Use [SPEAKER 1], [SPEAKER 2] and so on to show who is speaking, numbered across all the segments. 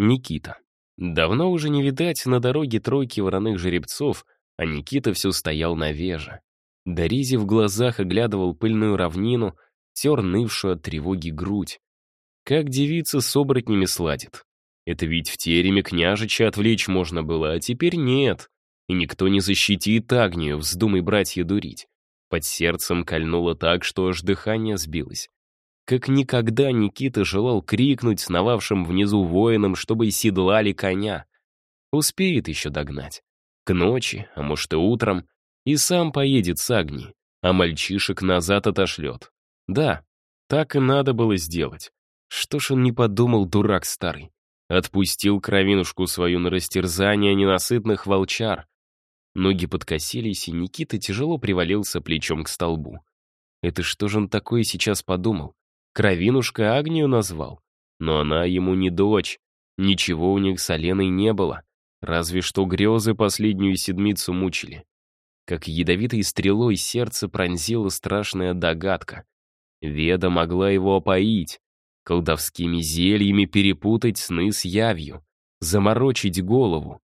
[SPEAKER 1] Никита. Давно уже не видать на дороге тройки вороных жеребцов, а Никита все стоял на веже. Доризи в глазах оглядывал пыльную равнину, тер нывшую от тревоги грудь. Как девица с оборотнями сладит. Это ведь в тереме княжича отвлечь можно было, а теперь нет. И никто не защитит Агнию, вздумай братья дурить. Под сердцем кольнуло так, что аж дыхание сбилось. Как никогда Никита желал крикнуть сновавшим внизу воинам, чтобы седлали коня. Успеет еще догнать. К ночи, а может и утром, и сам поедет с Агни, а мальчишек назад отошлет. Да, так и надо было сделать. Что ж он не подумал, дурак старый? Отпустил кровинушку свою на растерзание ненасытных волчар. Ноги подкосились, и Никита тяжело привалился плечом к столбу. Это что же он такое сейчас подумал? Кровинушка Агнию назвал. Но она ему не дочь. Ничего у них с Оленой не было. Разве что грезы последнюю седмицу мучили. Как ядовитой стрелой сердце пронзила страшная догадка. Веда могла его опоить, колдовскими зельями перепутать сны с явью, заморочить голову.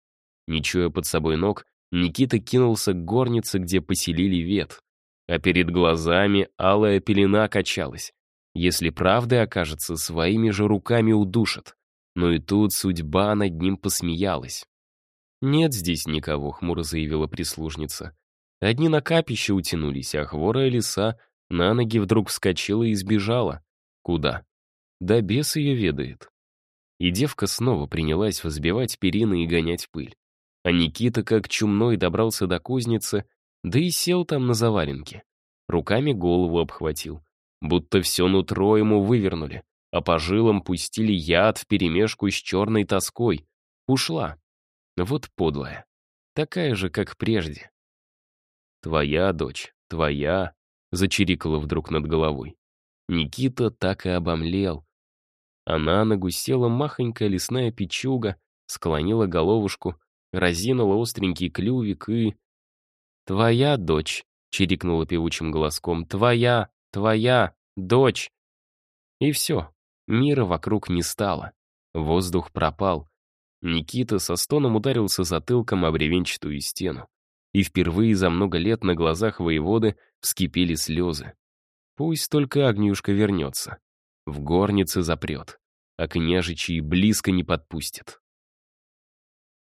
[SPEAKER 1] Не чуя под собой ног, Никита кинулся к горнице, где поселили вет. А перед глазами алая пелена качалась. Если правдой окажется, своими же руками удушат. Но и тут судьба над ним посмеялась. «Нет здесь никого», — хмуро заявила прислужница. Одни на капище утянулись, а хворая лиса на ноги вдруг вскочила и сбежала. Куда? Да бес ее ведает. И девка снова принялась взбивать перины и гонять пыль. А Никита, как чумной, добрался до кузницы, да и сел там на заваленке. Руками голову обхватил будто все нутро ему вывернули, а по жилам пустили яд вперемешку с черной тоской. Ушла. Вот подлая. Такая же, как прежде. «Твоя дочь, твоя», — зачирикала вдруг над головой. Никита так и обомлел. А на ногу села махонькая лесная печуга, склонила головушку, разинула остренький клювик и... «Твоя дочь», — чирикнула певучим голоском, «твоя, твоя, дочь. И все, мира вокруг не стало. Воздух пропал. Никита со стоном ударился затылком об бревенчатую стену. И впервые за много лет на глазах воеводы вскипели слезы. Пусть только Агнюшка вернется. В горнице запрет, а княжичи близко не подпустит.